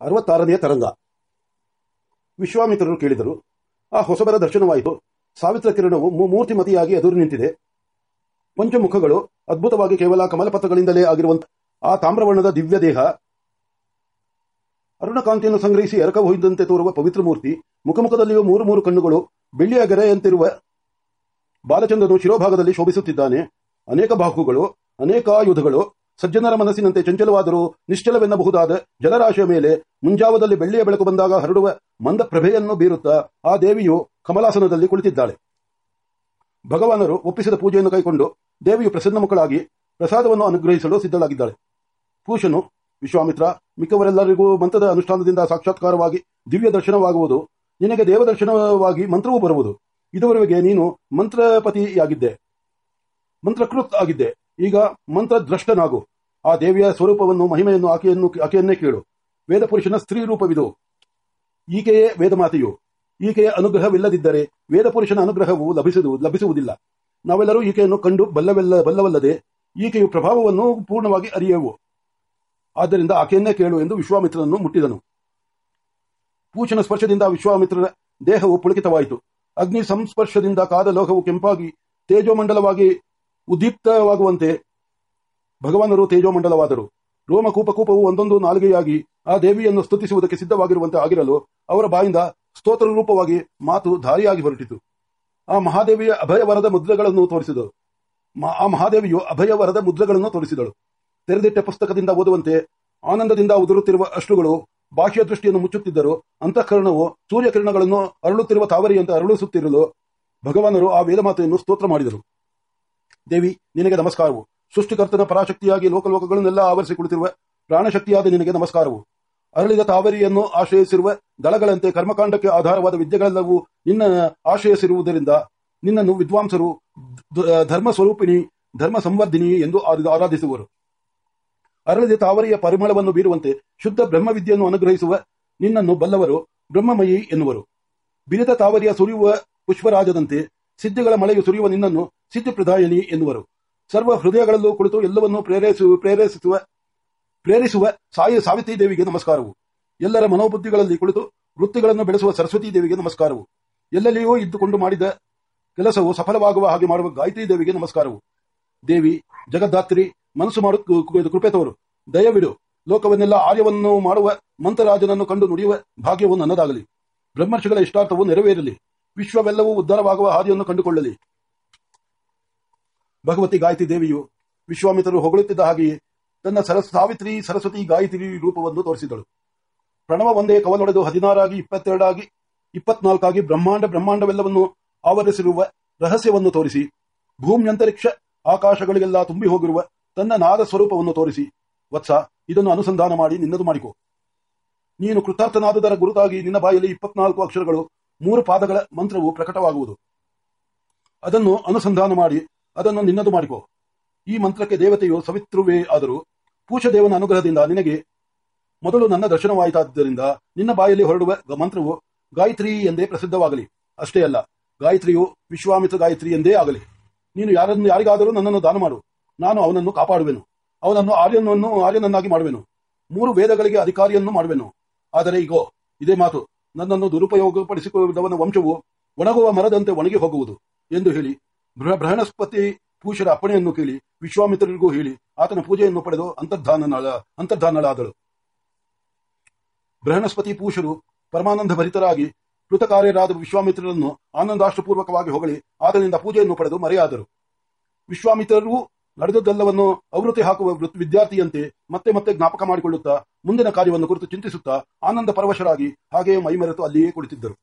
ಅರವತ್ತಾರನೆಯ ತರಂಗ. ವಿಶ್ವಾಮಿತ್ರರು ಕೇಳಿದರು, ಆ ಹೊಸಬರ ದರ್ಶನವಾಯಿತು. ಸಾವಿತ್ರ ಕಿರಣವು ಮೂರ್ತಿ ಮೂರ್ತಿಮತಿಯಾಗಿ ಎದುರು ನಿಂತಿದೆ. ಪಂಚಮುಖಗಳು ಅದ್ಭುತವಾಗಿ ಕೇವಲ ಕಮಲಪತ್ರಗಳಿಂದಲೇ ಆಗಿರುವಂತಹ ಆ ತಾಮ್ರವರ್ಣದ ದಿವ್ಯ ದೇಹ ಅರುಣಕಾಂತಿಯನ್ನು ಸಂಗ್ರಹಿಸಿ ಎರಕ ಹೊಯ್ದಂತೆ ತೋರುವ ಪವಿತ್ರ ಮೂರ್ತಿ, ಮುಖಮುಖದಲ್ಲಿಯೂ ಮೂರು ಮೂರು ಕಣ್ಣುಗಳು, ಬೆಳ್ಳಿಯ ಗೆರೆಯಂತಿರುವ ಬಾಲಚಂದ್ರನು ಶಿರೋಭಾಗದಲ್ಲಿ ಶೋಭಿಸುತ್ತಿದ್ದಾನೆ. ಅನೇಕ ಬಾಹುಗಳು, ಅನೇಕ ಆಯುಧಗಳು ಸಜ್ಜನರ ಮನಸ್ಸಿನಂತೆ ಚಂಚಲವಾದರೂ ನಿಶ್ಚಲವೆನ್ನಬಹುದಾದ ಜಲರಾಶಿಯ ಮೇಲೆ ಮುಂಜಾವದಲ್ಲಿ ಬೆಳ್ಳಿಯ ಬೆಳಕು ಬಂದಾಗ ಹರಡುವ ಮಂದ ಪ್ರಭೆಯನ್ನು ಬೀರುತ್ತಾ ಆ ದೇವಿಯು ಕಮಲಾಸನದಲ್ಲಿ ಕುಳಿತಿದ್ದಾಳೆ. ಭಗವಾನರು ಒಪ್ಪಿಸಿದ ಪೂಜೆಯನ್ನು ಕೈಕೊಂಡು ದೇವಿಯು ಪ್ರಸನ್ನ ಮುಖಳಾಗಿ ಪ್ರಸಾದವನ್ನು ಅನುಗ್ರಹಿಸಲು ಸಿದ್ಧಳಾಗಿದ್ದಾಳೆ. ಪೂಷನು ವಿಶ್ವಾಮಿತ್ರ, ಮಿಕ್ಕವರೆಲ್ಲರಿಗೂ ಮಂತ್ರದ ಅನುಷ್ಠಾನದಿಂದ ಸಾಕ್ಷಾತ್ಕಾರವಾಗಿ ದಿವ್ಯ ದರ್ಶನವಾಗುವುದು, ನಿನಗೆ ದೇವದರ್ಶನವಾಗಿ ಮಂತ್ರವೂ ಬರುವುದು. ಇದುವರೆಗೆ ನೀನು ಮಂತ್ರಪತಿಯಾಗಿದ್ದೆ. ಮಂತ್ರಕೃತ್ ಆಗಿದ್ದೆ. ಈಗ ಮಂತ್ರದ್ರಷ್ಟನಾಗು. ಆ ದೇವಿಯ ಸ್ವರೂಪವನ್ನು, ಮಹಿಮೆಯನ್ನು, ಆಕೆಯನ್ನು, ಆಕೆಯನ್ನೇ ಕೇಳು. ವೇದಪುರುಷನ ಸ್ತ್ರೀ ರೂಪವಿದು. ಈಕೆಯೇ ವೇದಮಾತೆಯು. ಈಕೆಯ ಅನುಗ್ರಹವಿಲ್ಲದಿದ್ದರೆ ವೇದಪುರುಷನ ಅನುಗ್ರಹವು ಲಭಿಸುವುದು ಲಭಿಸುವುದಿಲ್ಲ. ನಾವೆಲ್ಲರೂ ಈಕೆಯನ್ನು ಕಂಡು ಬಲ್ಲವೆಲ್ಲ, ಬಲ್ಲವಲ್ಲದೆ ಈಕೆಯು ಪ್ರಭಾವವನ್ನು ಪೂರ್ಣವಾಗಿ ಅರಿಯವು. ಆದ್ದರಿಂದ ಆಕೆಯನ್ನೇ ಕೇಳು ಎಂದು ವಿಶ್ವಾಮಿತ್ರನನ್ನು ಮುಟ್ಟಿದನು. ಪೂಚನ ಸ್ಪರ್ಶದಿಂದ ವಿಶ್ವಾಮಿತ್ರನ ದೇಹವು ಪುಳಕಿತವಾಯಿತು. ಅಗ್ನಿ ಸಂಸ್ಪರ್ಶದಿಂದ ಕಾದ ಲೋಹವು ಕೆಂಪಾಗಿ ತೇಜೋಮಂಡಲವಾಗಿ ಉದ್ದೀಪ್ತವಾಗುವಂತೆ ಭಗವಾನರು ತೇಜೋಮಂಡಲವಾದರು. ರೋಮಕೂಪಕೂಪವು ಒಂದೊಂದು ನಾಲಿಗೆಯಾಗಿ ಆ ದೇವಿಯನ್ನು ಸ್ತುತಿಸುವುದಕ್ಕೆ ಸಿದ್ಧವಾಗಿರುವಂತೆ ಆಗಿರಲು ಅವರ ಬಾಯಿಂದ ಸ್ತೋತ್ರ ರೂಪವಾಗಿ ಮಾತು ಧಾರಿಯಾಗಿ ಹೊರಟಿತು. ಆ ಮಹಾದೇವಿಯ ಅಭಯವರದ ಮುದ್ರೆಗಳನ್ನು ತೋರಿಸಿದಳು. ಮ- ಆ ಮಹಾದೇವಿಯು ಅಭಯವರದ ಮುದ್ರೆಗಳನ್ನು ತೋರಿಸಿದಳು. ತೆರೆದಿಟ್ಟ ಪುಸ್ತಕದಿಂದ ಓದುವಂತೆ ಆನಂದದಿಂದ ಉದುರುತ್ತಿರುವ ಅಶ್ರುಗಳು ಬಾಹ್ಯ ದೃಷ್ಟಿಯನ್ನು ಮುಚ್ಚುತ್ತಿದ್ದರು ಅಂತಃಕರಣವು ಸೂರ್ಯಕಿರಣಗಳನ್ನು ಅರಳುತ್ತಿರುವ ತಾವರಿಯಂತೆ ಅರಳಿಸುತ್ತಿರಲು ಭಗವಾನರು ಆ ವೇದಮಾತೆಯನ್ನು ಸ್ತೋತ್ರ ಮಾಡಿದರು. ದೇವಿ, ನಿನಗೆ ನಮಸ್ಕಾರವು. ಸೃಷ್ಟಿಕರ್ತನ ಪರಾಶಕ್ತಿಯಾಗಿ ಲೋಕಲೋಕಗಳನ್ನೆಲ್ಲ ಆವರಿಸಿ ಕುಳಿತಿರುವ ಪ್ರಾಣಶಕ್ತಿಯಾದ ನಿನಗೆ ನಮಸ್ಕಾರವು. ಅರಳಿದ ತಾವರಿಯನ್ನು ಆಶ್ರಯಿಸಿರುವ ದಳಗಳಂತೆ ಕರ್ಮಕಾಂಡಕ್ಕೆ ಆಧಾರವಾದ ವಿದ್ಯೆಗಳೆಲ್ಲವೂ ನಿನ್ನ ಆಶ್ರಯಿಸಿರುವುದರಿಂದ ನಿನ್ನನ್ನು ವಿದ್ವಾಂಸರು ಧರ್ಮ ಸ್ವರೂಪಿಣಿ ಧರ್ಮ ಸಂವರ್ಧಿನಿ ಎಂದು ಆರಾ- ಆರಾಧಿಸುವರು. ಅರಳಿದ ತಾವರಿಯ ಪರಿಮಳವನ್ನು ಬೀರುವಂತೆ ಶುದ್ಧ ಬ್ರಹ್ಮವಿದ್ಯೆಯನ್ನು ಅನುಗ್ರಹಿಸುವ ನಿನ್ನನ್ನು ಬಲ್ಲವರು ಬ್ರಹ್ಮಮಯಿ ಎನ್ನುವರು. ಬಿರಿದ ತಾವರಿಯ ಸುರಿಯುವ ಪುಷ್ಪರಾಜದಂತೆ ಸಿದ್ಧಿಗಳ ಮಳೆಯು ಸುರಿಯುವ ನಿನ್ನನ್ನು ಸಿದ್ಧಿಪ್ರದಾಯನಿ ಎನ್ನುವರು. ಸರ್ವ ಹೃದಯಗಳಲ್ಲೂ ಕುಳಿತು ಎಲ್ಲವನ್ನೂ ಪ್ರೇರೇಸು ಪ್ರೇರೇಸುವ ಪ್ರೇರಿಸುವ ಸಾಯಿ ಸಾವಿತ್ರಿ ದೇವಿಗೆ ನಮಸ್ಕಾರವು. ಎಲ್ಲರ ಮನೋಬುದ್ಧಿಗಳಲ್ಲಿ ಕುಳಿತು ವೃತ್ತಿಗಳನ್ನು ಬೆಳೆಸುವ ಸರಸ್ವತಿ ದೇವಿಗೆ ನಮಸ್ಕಾರವು. ಎಲ್ಲೆಲ್ಲಿಯೂ ಇದ್ದುಕೊಂಡು ಮಾಡಿದ ಕೆಲಸವು ಸಫಲವಾಗುವ ಹಾಗೆ ಮಾಡುವ ಗಾಯತ್ರಿ ದೇವಿಗೆ ನಮಸ್ಕಾರವು. ದೇವಿ ಜಗದ್ದಾತ್ರಿ ಮನಸ್ಸು ಮಾಡು ಕೃಪೆ ತೋರು. ದಯವಿಡು, ಲೋಕವನ್ನೆಲ್ಲ ಆರ್ಯವನ್ನು ಮಾಡುವ ಮಂತ್ರರಾಜನನ್ನು ಕಂಡು ನುಡಿಯುವ ಭಾಗ್ಯವು ನನ್ನದಾಗಲಿ. ಬ್ರಹ್ಮರ್ಷಿಗಳ ಇಷ್ಟಾರ್ಥವು ನೆರವೇರಲಿ. ವಿಶ್ವವೆಲ್ಲವೂ ಉದ್ಧಾರವಾಗುವ ಹಾದಿಯನ್ನು ಕಂಡುಕೊಳ್ಳಲಿ. ಭಗವತಿ ಗಾಯತ್ರಿ ದೇವಿಯು ವಿಶ್ವಾಮಿತ್ರರು ಹೊಗಳುತ್ತಿದ್ದ ಹಾಗೆಯೇ ತನ್ನ ಸರಸ್ ಸಾವಿತ್ರಿ ಸರಸ್ವತಿ ಗಾಯತ್ರಿ ರೂಪವನ್ನು ತೋರಿಸಿದಳು. ಪ್ರಣವ ಒಂದೇ ಕವಲೊಡೆದು ಹದಿನಾರಾಗಿ ಇಪ್ಪತ್ತೆರಡಾಗಿ, ಇಪ್ಪತ್ನಾಲ್ಕಾಗಿ ಬ್ರಹ್ಮಾಂಡ ಬ್ರಹ್ಮಾಂಡವೆಲ್ಲವನ್ನು ಆವರಿಸಿರುವ ರಹಸ್ಯವನ್ನು ತೋರಿಸಿ, ಭೂಮ್ಯಂತರಿಕ್ಷ ಆಕಾಶಗಳಿಗೆಲ್ಲ ತುಂಬಿ ಹೋಗಿರುವ ತನ್ನ ನಾದ ಸ್ವರೂಪವನ್ನು ತೋರಿಸಿ, ವತ್ಸ, ಇದನ್ನು ಅನುಸಂಧಾನ ಮಾಡಿ ನಿನ್ನದು ಮಾಡಿಕೊ. ನೀನು ಕೃತಾರ್ಥನಾದದರ ಗುರುತಾಗಿ ನಿನ್ನ ಬಾಯಲ್ಲಿ ಇಪ್ಪತ್ನಾಲ್ಕು ಅಕ್ಷರಗಳು, ಮೂರು ಪಾದಗಳ ಮಂತ್ರವು ಪ್ರಕಟವಾಗುವುದು. ಅದನ್ನು ಅನುಸಂಧಾನ ಮಾಡಿ ಅದನ್ನು ನಿನ್ನದು ಮಾಡಿಕೊ. ಈ ಮಂತ್ರಕ್ಕೆ ದೇವತೆಯು ಸವಿತೃವೇ ಆದರೂ ಪೂಷದೇವನ ಅನುಗ್ರಹದಿಂದ ನಿನಗೆ ಮೊದಲು ನನ್ನ ದರ್ಶನವಾಯಿತಾದ್ದರಿಂದ ನಿನ್ನ ಬಾಯಲ್ಲಿ ಹೊರಡುವ ಮಂತ್ರವು ಗಾಯತ್ರಿ ಎಂದೇ ಪ್ರಸಿದ್ಧವಾಗಲಿ. ಅಷ್ಟೇ ಅಲ್ಲ, ಗಾಯತ್ರಿಯು ವಿಶ್ವಾಮಿತ್ರ ಗಾಯತ್ರಿ ಎಂದೇ ಆಗಲಿ. ನೀನು ಯಾರನ್ನು ಯಾರಿಗಾದರೂ ನನ್ನನ್ನು ದಾನ ಮಾಡು. ನಾನು ಅವನನ್ನು ಕಾಪಾಡುವೆನು. ಅವನನ್ನು ಆರ್ಯನನ್ನು ಆರ್ಯನನ್ನಾಗಿ ಮಾಡುವೆನು. ಮೂರು ವೇದಗಳಿಗೆ ಅಧಿಕಾರಿಯನ್ನು ಮಾಡುವೆನು. ಆದರೆ ಈಗೋ ಇದೇ ಮಾತು. ನನ್ನನ್ನು ದುರುಪಯೋಗಪಡಿಸಿಕೊಂಡವನ ವಂಶವು ಒಣಗುವ ಮರದಂತೆ ಒಣಗಿ ಹೋಗುವುದು ಎಂದು ಹೇಳಿ ಬೃಹಸ್ಪತಿ ಪೂಷರ ಅಪ್ಪಣೆಯನ್ನು ಕೇಳಿ, ವಿಶ್ವಾಮಿತ್ರರಿಗೂ ಹೇಳಿ, ಆತನ ಪೂಜೆಯನ್ನು ಪಡೆದು ಅಂತರ್ಧಾನನಾಳ, ಅಂತರ್ಧಾನಳಾದಳು. ಬೃಹಸ್ಪತಿ ಪೂಷರು ಪರಮಾನಂದ ಭರಿತರಾಗಿ ಕೃತಕಾರ್ಯರಾದ ವಿಶ್ವಾಮಿತ್ರರನ್ನು ಆನಂದಾಷ್ಟಪೂರ್ವಕವಾಗಿ ಹೊಗಳಿ, ಆತನಿಂದ ಪೂಜೆಯನ್ನು ಪಡೆದು ಮರೆಯಾದರು. ವಿಶ್ವಾಮಿತ್ರರು ನಡೆದದ್ದೆಲ್ಲವನ್ನು ಅವೃತ್ತಿ ಹಾಕುವ ವಿದ್ಯಾರ್ಥಿಯಂತೆ ಮತ್ತೆ ಮತ್ತೆ ಜ್ಞಾಪಕ ಮಾಡಿಕೊಳ್ಳುತ್ತಾ, ಮುಂದಿನ ಕಾರ್ಯವನ್ನು ಕುರಿತು ಚಿಂತಿಸುತ್ತಾ, ಆನಂದ ಪರವಶರಾಗಿ ಹಾಗೆಯೇ ಮೈಮರೆತು ಅಲ್ಲಿಯೇ ಕುಳಿತಿದ್ದರು.